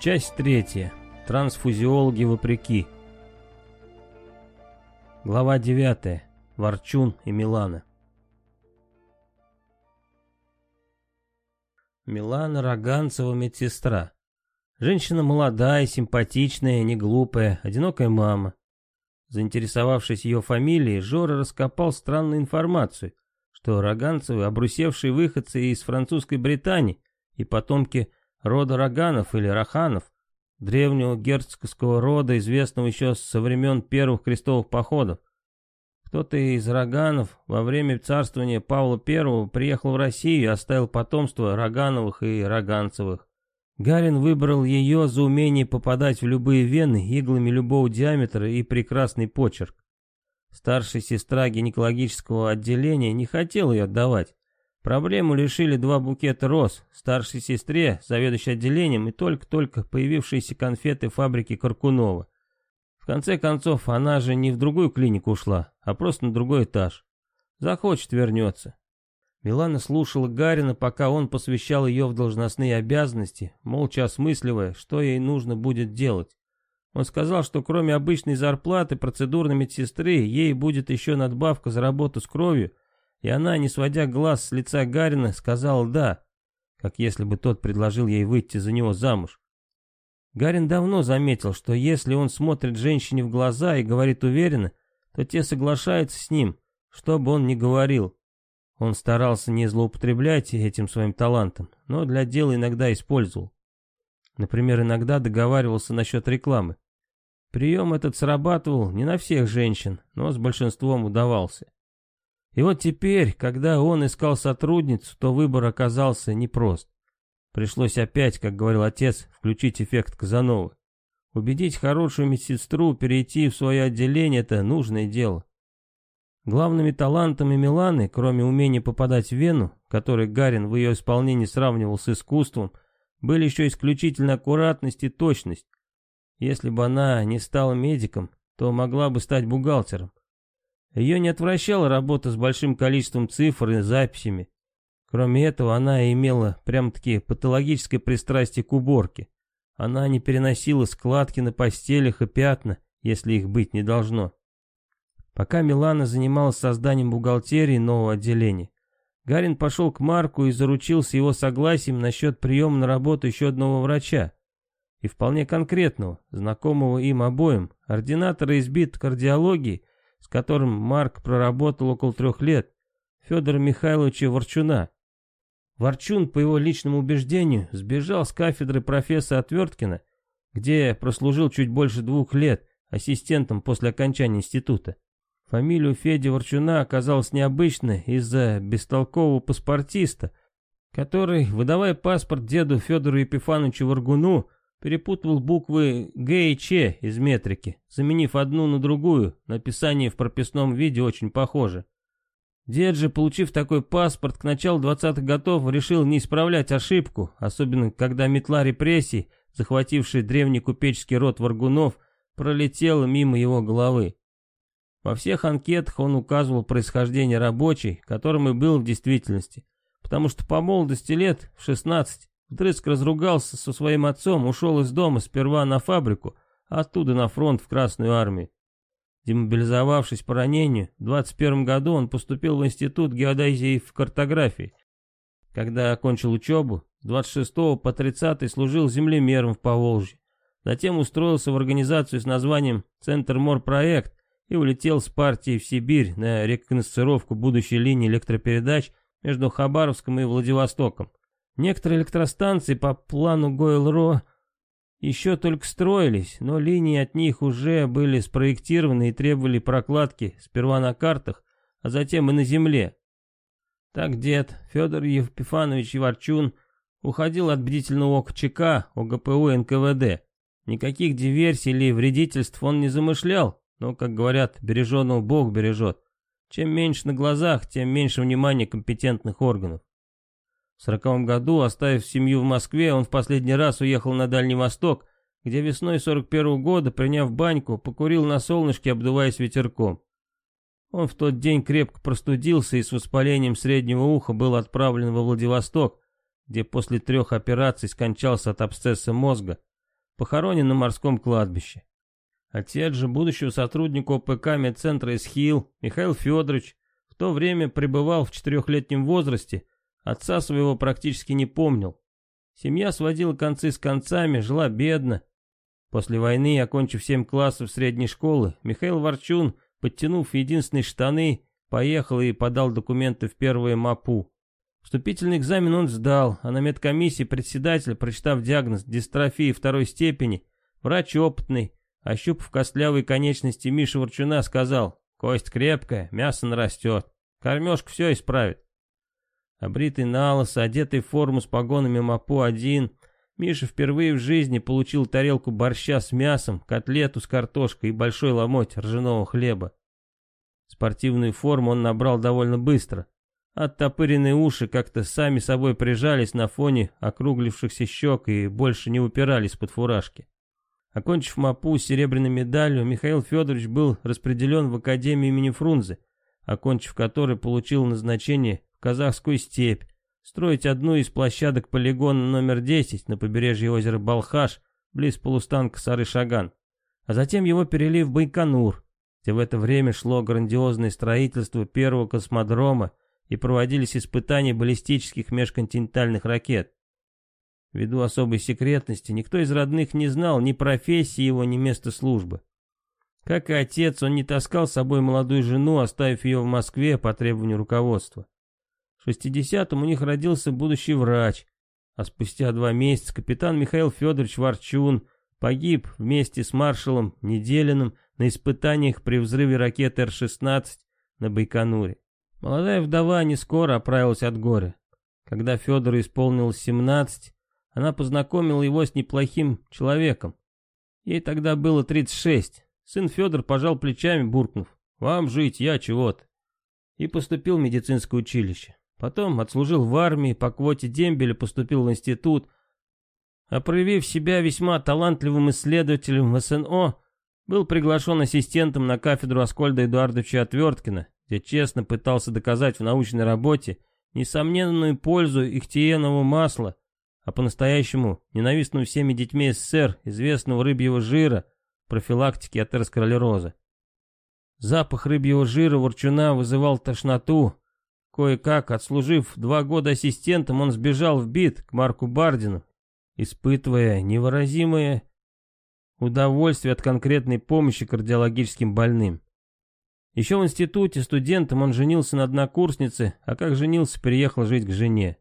Часть третья. Трансфузиологи вопреки. Глава девятая. Ворчун и Милана. Милана Роганцева медсестра. Женщина молодая, симпатичная, не глупая, одинокая мама. Заинтересовавшись ее фамилией, Жора раскопал странную информацию, что Роганцевы обрусевшие выходцы из французской Британии и потомки рода Роганов или Раханов, древнего герцогского рода, известного еще со времен первых крестовых походов. Кто-то из Роганов во время царствования Павла I приехал в Россию и оставил потомство Рогановых и Роганцевых. Гарин выбрал ее за умение попадать в любые вены иглами любого диаметра и прекрасный почерк. Старшая сестра гинекологического отделения не хотела ее отдавать, Проблему решили два букета роз, старшей сестре, заведующей отделением, и только-только появившиеся конфеты фабрики Каркунова. В конце концов, она же не в другую клинику ушла, а просто на другой этаж. Захочет, вернется. Милана слушала Гарина, пока он посвящал ее в должностные обязанности, молча осмысливая, что ей нужно будет делать. Он сказал, что кроме обычной зарплаты процедурной медсестры, ей будет еще надбавка за работу с кровью, и она, не сводя глаз с лица Гарина, сказала «да», как если бы тот предложил ей выйти за него замуж. Гарин давно заметил, что если он смотрит женщине в глаза и говорит уверенно, то те соглашаются с ним, что бы он ни говорил. Он старался не злоупотреблять этим своим талантом, но для дела иногда использовал. Например, иногда договаривался насчет рекламы. Прием этот срабатывал не на всех женщин, но с большинством удавался. И вот теперь, когда он искал сотрудницу, то выбор оказался непрост. Пришлось опять, как говорил отец, включить эффект Казанова. Убедить хорошую медсестру перейти в свое отделение – это нужное дело. Главными талантами Миланы, кроме умения попадать в вену, который Гарин в ее исполнении сравнивал с искусством, были еще исключительно аккуратность и точность. Если бы она не стала медиком, то могла бы стать бухгалтером. Ее не отвращала работа с большим количеством цифр и записями. Кроме этого, она имела прям-таки патологическое пристрастие к уборке. Она не переносила складки на постелях и пятна, если их быть не должно. Пока Милана занималась созданием бухгалтерии нового отделения, Гарин пошел к Марку и заручился его согласием насчет приема на работу еще одного врача. И вполне конкретного, знакомого им обоим, ординатора избит кардиологии с которым Марк проработал около трех лет, Федора Михайловича Ворчуна. Ворчун, по его личному убеждению, сбежал с кафедры профессора Отверткина, где прослужил чуть больше двух лет ассистентом после окончания института. Фамилия Феди Ворчуна оказалась необычной из-за бестолкового паспортиста, который, выдавая паспорт деду Федору Епифановичу Варгуну, перепутывал буквы Г и Ч из метрики, заменив одну на другую, написание в прописном виде очень похоже. Дед же, получив такой паспорт, к началу 20-х годов решил не исправлять ошибку, особенно когда метла репрессий, захватившая древний купеческий род Варгунов, пролетела мимо его головы. Во всех анкетах он указывал происхождение рабочей, которым и был в действительности, потому что по молодости лет, в 16, Вдрызг разругался со своим отцом, ушел из дома сперва на фабрику, а оттуда на фронт в Красную армию. Демобилизовавшись по ранению, в 21 году он поступил в Институт геодезии и картографии. Когда окончил учебу, с 26 по 30 служил землемером в Поволжье. Затем устроился в организацию с названием «Центр Морпроект» и улетел с партией в Сибирь на рекогносцировку будущей линии электропередач между Хабаровском и Владивостоком. Некоторые электростанции по плану Гойл-Ро еще только строились, но линии от них уже были спроектированы и требовали прокладки сперва на картах, а затем и на земле. Так дед Федор Евпифанович Иварчун уходил от бдительного ока ЧК ОГПУ НКВД. Никаких диверсий или вредительств он не замышлял, но, как говорят, береженного Бог бережет. Чем меньше на глазах, тем меньше внимания компетентных органов. В сороковом году, оставив семью в Москве, он в последний раз уехал на Дальний Восток, где весной 41 -го года, приняв баньку, покурил на солнышке, обдуваясь ветерком. Он в тот день крепко простудился и с воспалением среднего уха был отправлен во Владивосток, где после трех операций скончался от абсцесса мозга, похоронен на морском кладбище. Отец же будущего сотрудника ОПК медцентра ИСХИЛ Михаил Федорович в то время пребывал в четырехлетнем возрасте, отца своего практически не помнил. Семья сводила концы с концами, жила бедно. После войны, окончив семь классов средней школы, Михаил Ворчун, подтянув единственные штаны, поехал и подал документы в первое МАПУ. Вступительный экзамен он сдал, а на медкомиссии председатель, прочитав диагноз дистрофии второй степени, врач опытный, ощупав костлявые конечности Миши Ворчуна, сказал, «Кость крепкая, мясо нарастет, кормежка все исправит». Обритый на лысо, одетый в форму с погонами МАПУ-1, Миша впервые в жизни получил тарелку борща с мясом, котлету с картошкой и большой ломоть ржаного хлеба. Спортивную форму он набрал довольно быстро. Оттопыренные уши как-то сами собой прижались на фоне округлившихся щек и больше не упирались под фуражки. Окончив МАПУ с серебряной медалью, Михаил Федорович был распределен в Академию имени Фрунзе, окончив который получил назначение Казахскую степь, строить одну из площадок полигона номер 10 на побережье озера Балхаш, близ полустанка Сары-Шаган. А затем его перели в Байконур, где в это время шло грандиозное строительство первого космодрома и проводились испытания баллистических межконтинентальных ракет. Ввиду особой секретности, никто из родных не знал ни профессии его, ни места службы. Как и отец, он не таскал с собой молодую жену, оставив ее в Москве по требованию руководства. В 60-м у них родился будущий врач, а спустя два месяца капитан Михаил Федорович Ворчун погиб вместе с маршалом Неделиным на испытаниях при взрыве ракеты Р-16 на Байконуре. Молодая вдова не скоро оправилась от горя. Когда Федору исполнилось 17, она познакомила его с неплохим человеком. Ей тогда было 36. Сын Федор пожал плечами, буркнув. «Вам жить, я чего-то». И поступил в медицинское училище. Потом отслужил в армии, по квоте дембеля поступил в институт. А проявив себя весьма талантливым исследователем в СНО, был приглашен ассистентом на кафедру Аскольда Эдуардовича Отверткина, где честно пытался доказать в научной работе несомненную пользу ихтиенового масла, а по-настоящему ненавистного всеми детьми СССР, известного рыбьего жира, профилактики атеросклероза. Запах рыбьего жира ворчуна вызывал тошноту. Кое-как, отслужив два года ассистентом, он сбежал в бит к Марку Бардину, испытывая невыразимое удовольствие от конкретной помощи кардиологическим больным. Еще в институте студентом он женился на однокурснице, а как женился, переехал жить к жене.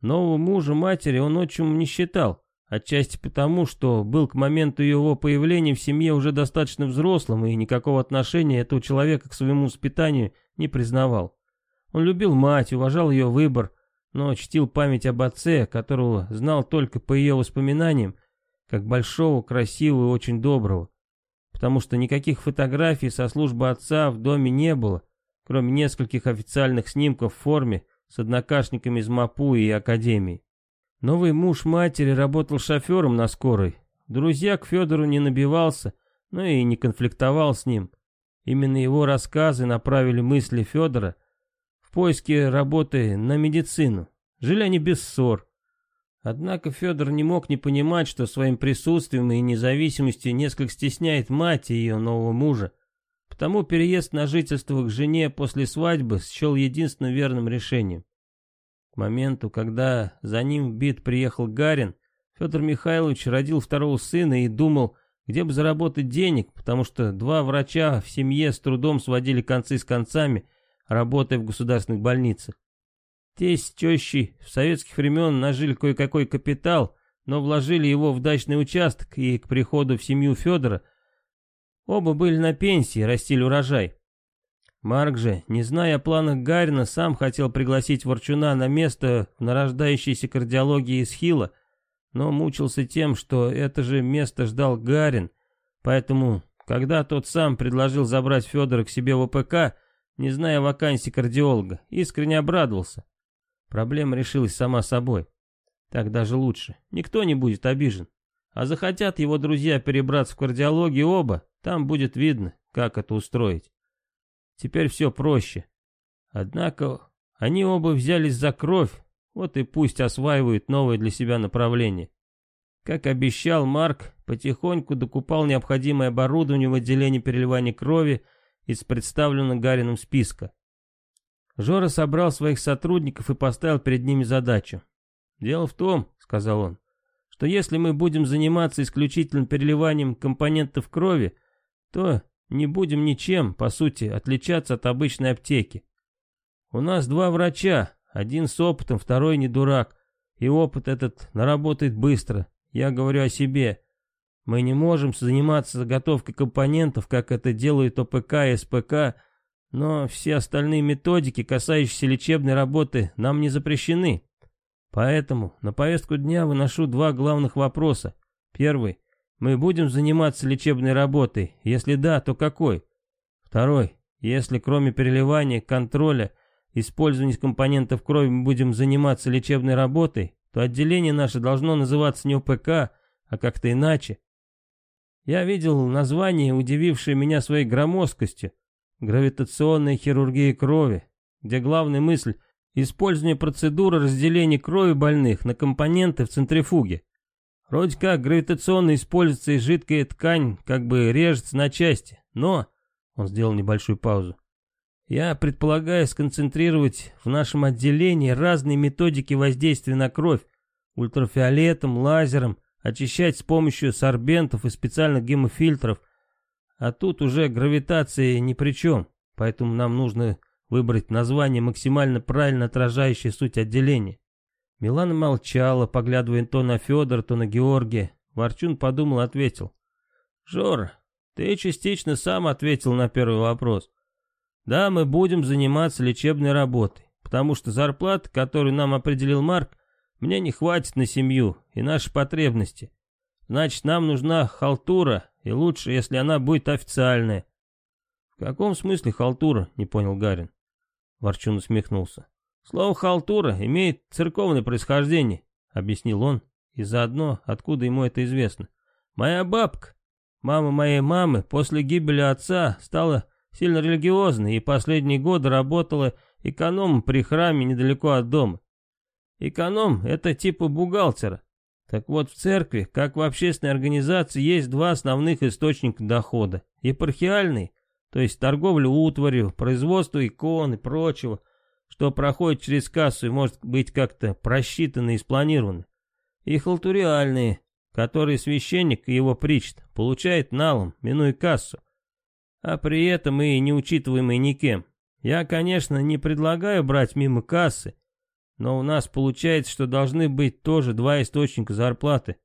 Нового мужа матери он отчимом не считал, отчасти потому, что был к моменту его появления в семье уже достаточно взрослым и никакого отношения этого человека к своему воспитанию не признавал. Он любил мать, уважал ее выбор, но чтил память об отце, которого знал только по ее воспоминаниям как большого, красивого и очень доброго, потому что никаких фотографий со службы отца в доме не было, кроме нескольких официальных снимков в форме с однокашниками из МАПУ и Академии. Новый муж матери работал шофером на скорой. Друзья к Федору не набивался, но и не конфликтовал с ним. Именно его рассказы направили мысли Федора поиске работы на медицину. Жили они без ссор. Однако Федор не мог не понимать, что своим присутствием и независимостью несколько стесняет мать ее нового мужа. Потому переезд на жительство к жене после свадьбы счел единственным верным решением. К моменту, когда за ним в бит приехал Гарин, Федор Михайлович родил второго сына и думал, где бы заработать денег, потому что два врача в семье с трудом сводили концы с концами, работая в государственных больницах. Тесть с тещей в советских времен нажили кое-какой капитал, но вложили его в дачный участок, и к приходу в семью Федора оба были на пенсии, растили урожай. Марк же, не зная о планах Гарина, сам хотел пригласить Ворчуна на место в нарождающейся кардиологии из Хила, но мучился тем, что это же место ждал Гарин, поэтому, когда тот сам предложил забрать Федора к себе в ОПК, не зная вакансии кардиолога, искренне обрадовался. Проблема решилась сама собой. Так даже лучше. Никто не будет обижен. А захотят его друзья перебраться в кардиологию оба, там будет видно, как это устроить. Теперь все проще. Однако они оба взялись за кровь, вот и пусть осваивают новое для себя направление. Как обещал Марк, потихоньку докупал необходимое оборудование в отделении переливания крови из представленного Гарином списка. Жора собрал своих сотрудников и поставил перед ними задачу. «Дело в том», — сказал он, — «что если мы будем заниматься исключительно переливанием компонентов крови, то не будем ничем, по сути, отличаться от обычной аптеки. У нас два врача, один с опытом, второй не дурак, и опыт этот наработает быстро, я говорю о себе. Мы не можем заниматься заготовкой компонентов, как это делают ОПК и СПК, но все остальные методики, касающиеся лечебной работы, нам не запрещены. Поэтому на повестку дня выношу два главных вопроса. Первый. Мы будем заниматься лечебной работой? Если да, то какой? Второй. Если кроме переливания, контроля, использования компонентов крови мы будем заниматься лечебной работой, то отделение наше должно называться не ОПК, а как-то иначе. Я видел название, удивившее меня своей громоздкостью – гравитационная хирургия крови, где главная мысль – использование процедуры разделения крови больных на компоненты в центрифуге. Вроде как гравитационно используется и жидкая ткань как бы режется на части, но, он сделал небольшую паузу, я предполагаю сконцентрировать в нашем отделении разные методики воздействия на кровь, ультрафиолетом, лазером, очищать с помощью сорбентов и специальных гемофильтров. А тут уже гравитация ни при чем, поэтому нам нужно выбрать название, максимально правильно отражающее суть отделения. Милана молчала, поглядывая то на Федора, то на Георгия. Ворчун подумал и ответил. «Жор, ты частично сам ответил на первый вопрос. Да, мы будем заниматься лечебной работой, потому что зарплата, которую нам определил Марк, мне не хватит на семью и наши потребности. Значит, нам нужна халтура, и лучше, если она будет официальная. В каком смысле халтура, не понял Гарин. Ворчун усмехнулся. Слово халтура имеет церковное происхождение, объяснил он, и заодно, откуда ему это известно. Моя бабка, мама моей мамы, после гибели отца стала сильно религиозной и последние годы работала экономом при храме недалеко от дома. Эконом — это типа бухгалтера. Так вот, в церкви, как в общественной организации, есть два основных источника дохода. Епархиальный, то есть торговля утварью, производство икон и прочего, что проходит через кассу и может быть как-то просчитано и спланировано. И халтуриальные, которые священник и его причт получает налом, минуя кассу а при этом и не учитываемый никем. Я, конечно, не предлагаю брать мимо кассы, но у нас получается, что должны быть тоже два источника зарплаты.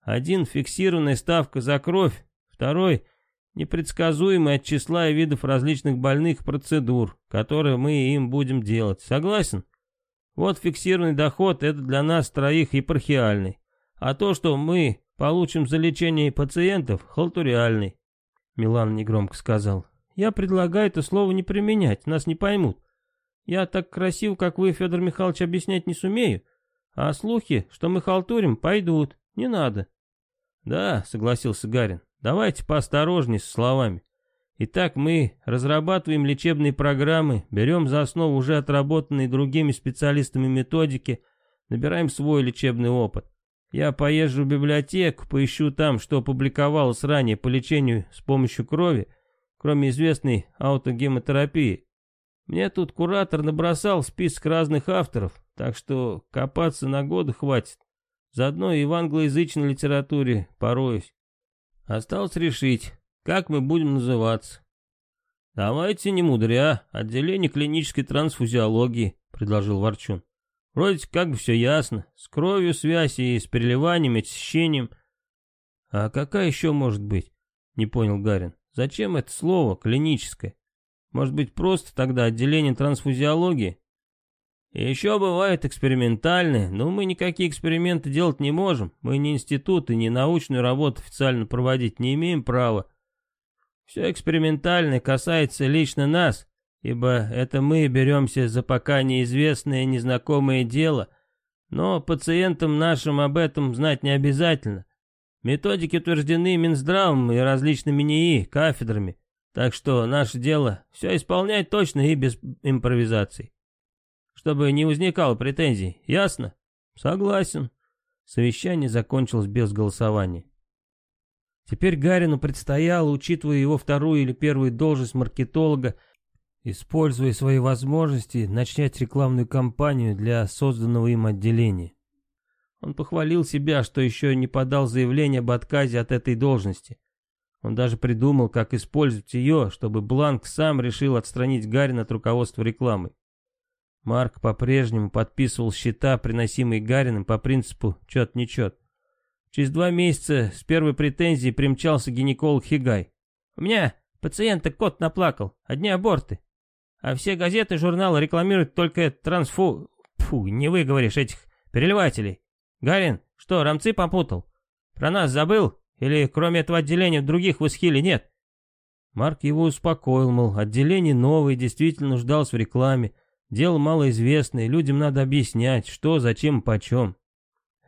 Один — фиксированная ставка за кровь, второй — непредсказуемый от числа и видов различных больных процедур, которые мы им будем делать. Согласен? Вот фиксированный доход — это для нас троих епархиальный, а то, что мы получим за лечение пациентов — халтуриальный. Милан негромко сказал. «Я предлагаю это слово не применять, нас не поймут. Я так красиво, как вы, Федор Михайлович, объяснять не сумею, а слухи, что мы халтурим, пойдут, не надо». «Да», — согласился Гарин, — «давайте поосторожней со словами. Итак, мы разрабатываем лечебные программы, берем за основу уже отработанные другими специалистами методики, набираем свой лечебный опыт. Я поезжу в библиотеку, поищу там, что опубликовалось ранее по лечению с помощью крови, кроме известной аутогемотерапии. Мне тут куратор набросал список разных авторов, так что копаться на годы хватит. Заодно и в англоязычной литературе пороюсь. Осталось решить, как мы будем называться. «Давайте не мудря, отделение клинической трансфузиологии», — предложил Ворчун. Вроде как бы все ясно. С кровью связь и с переливанием, очищением. А какая еще может быть? Не понял Гарин. Зачем это слово клиническое? Может быть просто тогда отделение трансфузиологии? И еще бывает экспериментальные, но мы никакие эксперименты делать не можем. Мы ни институт и ни научную работу официально проводить не имеем права. Все экспериментальное касается лично нас, ибо это мы беремся за пока неизвестное незнакомое дело, но пациентам нашим об этом знать не обязательно. Методики утверждены Минздравом и различными НИИ, кафедрами, так что наше дело все исполнять точно и без импровизаций. Чтобы не возникало претензий, ясно? Согласен. Совещание закончилось без голосования. Теперь Гарину предстояло, учитывая его вторую или первую должность маркетолога, используя свои возможности, начать рекламную кампанию для созданного им отделения. Он похвалил себя, что еще не подал заявление об отказе от этой должности. Он даже придумал, как использовать ее, чтобы Бланк сам решил отстранить Гарина от руководства рекламой. Марк по-прежнему подписывал счета, приносимые Гариным по принципу «чет-нечет». Через два месяца с первой претензией примчался гинеколог Хигай. «У меня пациента кот наплакал, одни аборты. А все газеты и журналы рекламируют только трансфу... Фу, не выговоришь этих переливателей. Гарин, что, рамцы попутал? Про нас забыл? Или кроме этого отделения других в Исхиле нет?» Марк его успокоил, мол, отделение новое, действительно нуждалось в рекламе, дело малоизвестное, людям надо объяснять, что, зачем, почем.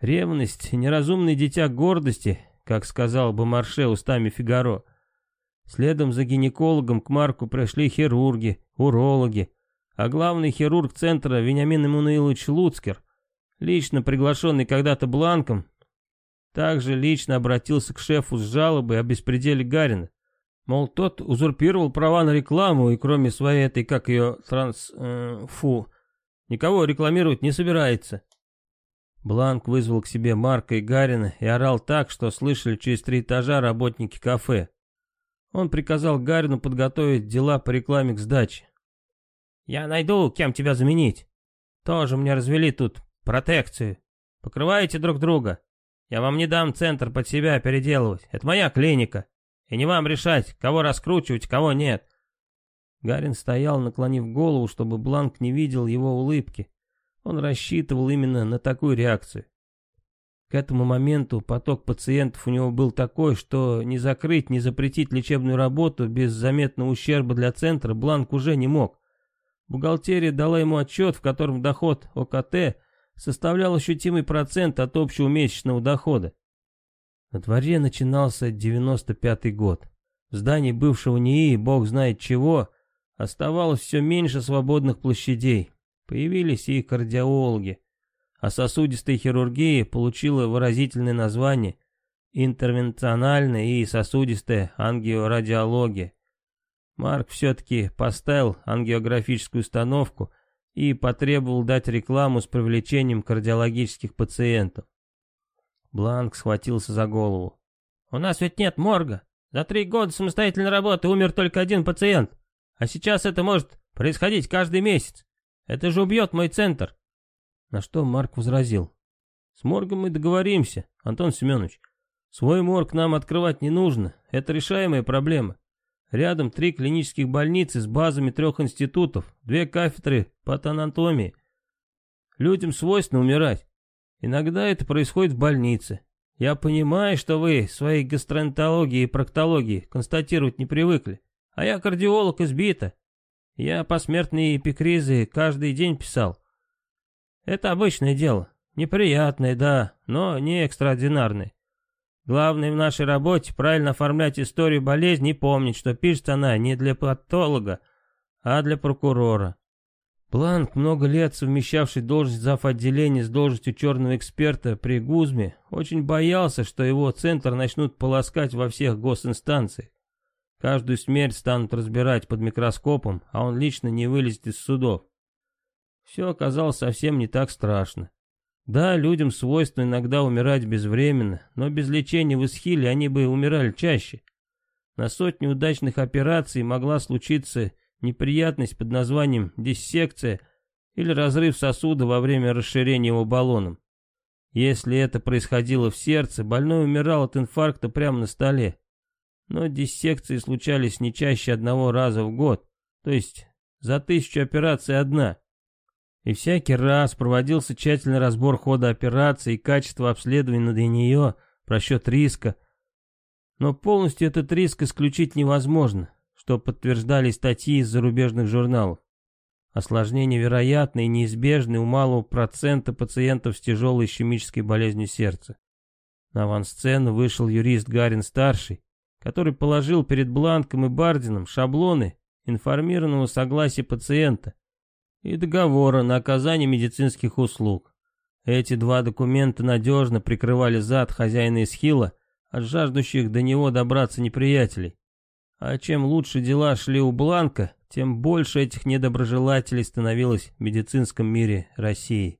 Ревность, неразумное дитя гордости, как сказал бы Марше устами Фигаро. Следом за гинекологом к Марку пришли хирурги, урологи, а главный хирург центра Вениамин Эммануилович Луцкер, лично приглашенный когда-то Бланком, также лично обратился к шефу с жалобой о беспределе Гарина. Мол, тот узурпировал права на рекламу и кроме своей этой, как ее, транс... Э, фу, никого рекламировать не собирается. Бланк вызвал к себе Марка и Гарина и орал так, что слышали через три этажа работники кафе. Он приказал Гарину подготовить дела по рекламе к сдаче. «Я найду, кем тебя заменить. Тоже мне развели тут протекцию. Покрываете друг друга. Я вам не дам центр под себя переделывать. Это моя клиника. И не вам решать, кого раскручивать, кого нет». Гарин стоял, наклонив голову, чтобы Бланк не видел его улыбки. Он рассчитывал именно на такую реакцию. К этому моменту поток пациентов у него был такой, что не закрыть, не запретить лечебную работу без заметного ущерба для центра Бланк уже не мог. Бухгалтерия дала ему отчет, в котором доход ОКТ составлял ощутимый процент от общего месячного дохода. На дворе начинался 95-й год. В здании бывшего НИИ, бог знает чего, оставалось все меньше свободных площадей. Появились и кардиологи, а сосудистая хирургия получила выразительное название интервенциональная и сосудистая ангиорадиология. Марк все-таки поставил ангиографическую установку и потребовал дать рекламу с привлечением кардиологических пациентов. Бланк схватился за голову. «У нас ведь нет морга. За три года самостоятельной работы умер только один пациент. А сейчас это может происходить каждый месяц. Это же убьет мой центр. На что Марк возразил. С моргом мы договоримся, Антон Семенович. Свой морг нам открывать не нужно, это решаемая проблема. Рядом три клинических больницы с базами трех институтов, две кафедры патанатомии. Людям свойственно умирать. Иногда это происходит в больнице. Я понимаю, что вы своей гастроэнтерологии и проктологии констатировать не привыкли. А я кардиолог избита. Я посмертные эпикризы каждый день писал. Это обычное дело. Неприятное, да, но не экстраординарное. Главное в нашей работе правильно оформлять историю болезни и помнить, что пишется она не для патолога, а для прокурора. Бланк, много лет совмещавший должность зав. отделения с должностью черного эксперта при Гузме, очень боялся, что его центр начнут полоскать во всех госинстанциях. Каждую смерть станут разбирать под микроскопом, а он лично не вылезет из судов. Все оказалось совсем не так страшно. Да, людям свойственно иногда умирать безвременно, но без лечения в Исхиле они бы умирали чаще. На сотни удачных операций могла случиться неприятность под названием диссекция или разрыв сосуда во время расширения его баллоном. Если это происходило в сердце, больной умирал от инфаркта прямо на столе. Но диссекции случались не чаще одного раза в год, то есть за тысячу операций одна. И всякий раз проводился тщательный разбор хода операции и качества обследования для нее, просчет риска. Но полностью этот риск исключить невозможно, что подтверждали статьи из зарубежных журналов. Осложнения вероятны и неизбежны у малого процента пациентов с тяжелой ишемической болезнью сердца. На авансцену вышел юрист Гарин-старший, который положил перед Бланком и Бардином шаблоны информированного согласия пациента, и договора на оказание медицинских услуг. Эти два документа надежно прикрывали зад хозяина Исхила от жаждущих до него добраться неприятелей. А чем лучше дела шли у Бланка, тем больше этих недоброжелателей становилось в медицинском мире России.